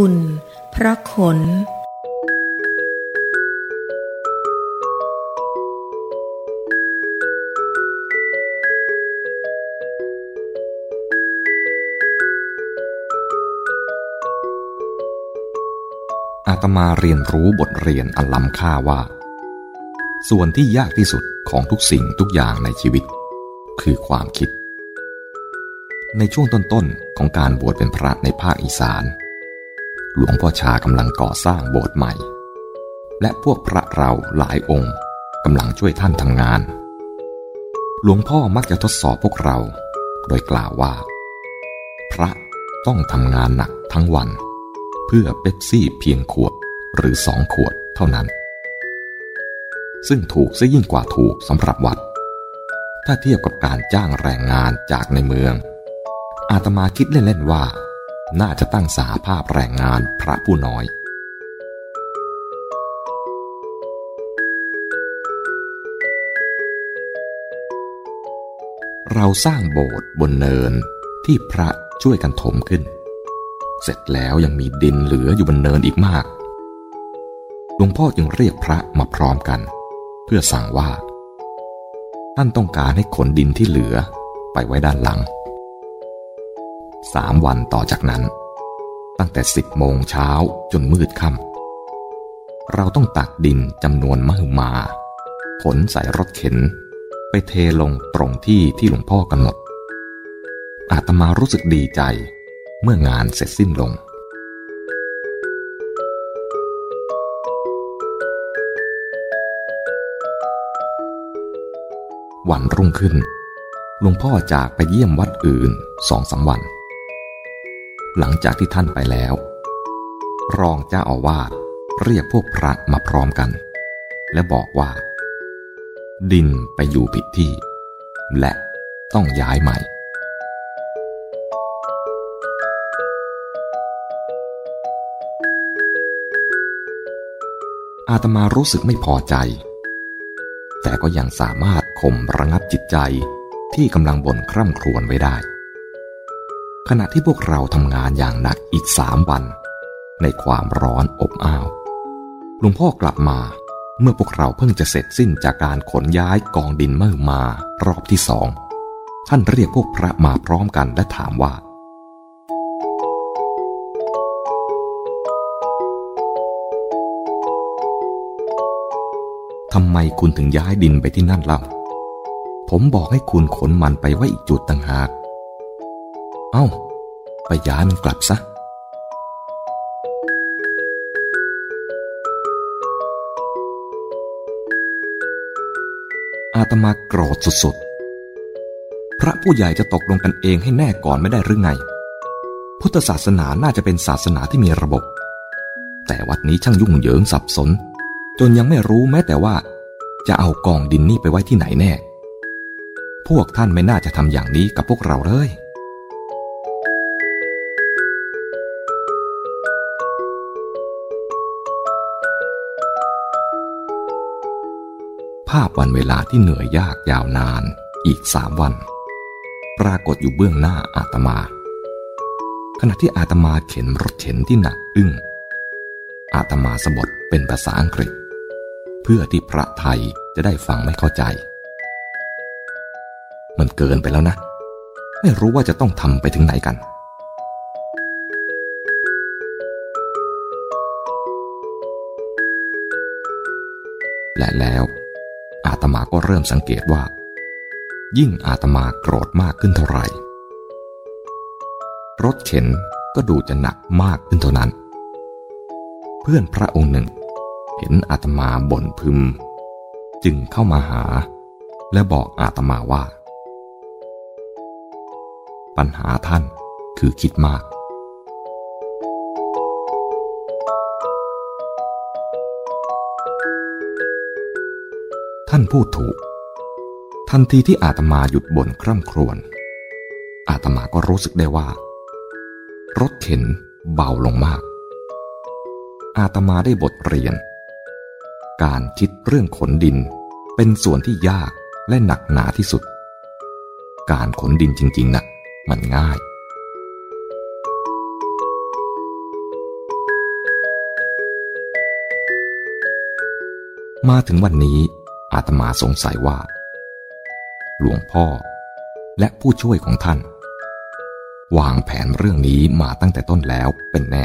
คุณ พระขน อาตมาเรียนรู้บทเรียนอันล้ำค่าว่า ส่วนที่ยากที่สุดของทุกสิ่งทุกอย่างในชีวิต คือความคิดในช่วงต้นๆ ของการบวชเป็นพระในภาคอีสาน หลวงพ่อชากำลังก่อสร้างโบสถ์ใหม่ และพวกพระเราหลายองค์กำลังช่วยท่านทำงาน หลวงพ่อมักจะทดสอบพวกเรา โดยกล่าวว่า พระต้องทำงานหนักทั้งวัน เพื่อเป๊ปซี่เพียงขวดหรือสองขวดเท่านั้น ซึ่งถูกซะยิ่งกว่าถูกสำหรับวัด ถ้าเทียบกับการจ้างแรงงานจากในเมือง อาตมาคิดเล่น ๆ ว่า น่าจะตั้งสาภาพแรงงานพระผู้น้อย เราสร้างโบสถ์บนเนินที่พระช่วยกันถมขึ้น เสร็จแล้วยังมีดินเหลืออยู่บนเนินอีกมากหลวงพ่อจึงเรียกพระมาพร้อมกัน เพื่อสั่งว่า ท่านต้องการให้ขนดินที่เหลือไปไว้ด้านหลัง สามวันต่อจากนั้น ตั้งแต่สิบโมงเช้าจนมืดค่ำเราต้องตักดินจำนวนมหึมาขนใส่รถเข็น ไปเทลงตรงที่ที่หลวงพ่อกำหนด อาตมารู้สึกดีใจเมื่องานเสร็จสิ้นลงวันรุ่งขึ้น หลวงพ่อจากไปเยี่ยมวัดอื่นสองสาวัน หลังจากที่ท่านไปแล้ว รองเจ้าอาวาสเรียกพวกพระมาพร้อมกัน และบอกว่า ดินไปอยู่ผิดที่ และต้องย้ายใหม่ อาตมารู้สึกไม่พอใจ แต่ก็ยังสามารถข่มระงับจิตใจที่กำลังบ่นคร่ำครวญไว้ได้ ขณะที่พวกเราทำงานอย่างหนักอีกสามวัน ในความร้อนอบอ้าวหลวงพ่อกลับมาเมื่อพวกเราเพิ่งจะเสร็จสิ้นจากการขนย้ายกองดินเมื่อมารอบที่สอง ท่านเรียกพวกพระมาพร้อมกันและถามว่า ทำไมคุณถึงย้ายดินไปที่นั่นเล่า ผมบอกให้คุณขนมันไปไว้อีกจุดต่างหาก เอ้า ไปย้ายมันกลับซะ อาตมาโกรธสุดๆ พระผู้ใหญ่จะตกลงกันเองให้แน่ก่อนไม่ได้หรือไง พุทธศาสนาน่าจะเป็นศาสนาที่มีระบบ แต่วัดนี้ช่างยุ่งเหยิงสับสน จนยังไม่รู้แม้แต่ว่า จะเอากองดินนี่ไปไว้ที่ไหนแน่ พวกท่านไม่น่าจะทำอย่างนี้กับพวกเราเลยาพวันเวลาที่เหนื่อยยากยาวนานอีกสามวัน ปรากฏอยู่เบื้องหน้าอาตมา ขณะที่อาตมาเข็นรถเข็นที่หนักอึ้งอาตมาสะบดเป็นภาษาอังกฤษ เพื่อที่พระไทยจะได้ฟังไม่เข้าใจ มันเกินไปแล้วนะ ไม่รู้ว่าจะต้องทำไปถึงไหนกัน และแล้ว อาตมาก็เริ่มสังเกตว่า ยิ่งอาตมาโกรธมากขึ้นเท่าไหร่ รถเข็นก็ดูจะหนักมากขึ้นเท่านั้น เพื่อนพระองค์หนึ่ง เห็นอาตมาบ่นพึม จึงเข้ามาหา และบอกอาตมาว่า ปัญหาท่านคือคิดมาก ท่านพูดถูก ทันทีที่อาตมาหยุดบ่นคร่ำครวญอาตมาก็รู้สึกได้ว่า รถเข็นเบาลงมาก อาตมาได้บทเรียน การคิดเรื่องขนดินเป็นส่วนที่ยากและหนักหนาที่สุด การขนดินจริงๆนะ่ะมันง่ายมาถึงวันนี้ อาตมาสงสัยว่า หลวงพ่อและผู้ช่วยของท่าน วางแผนเรื่องนี้มาตั้งแต่ต้นแล้วเป็นแน่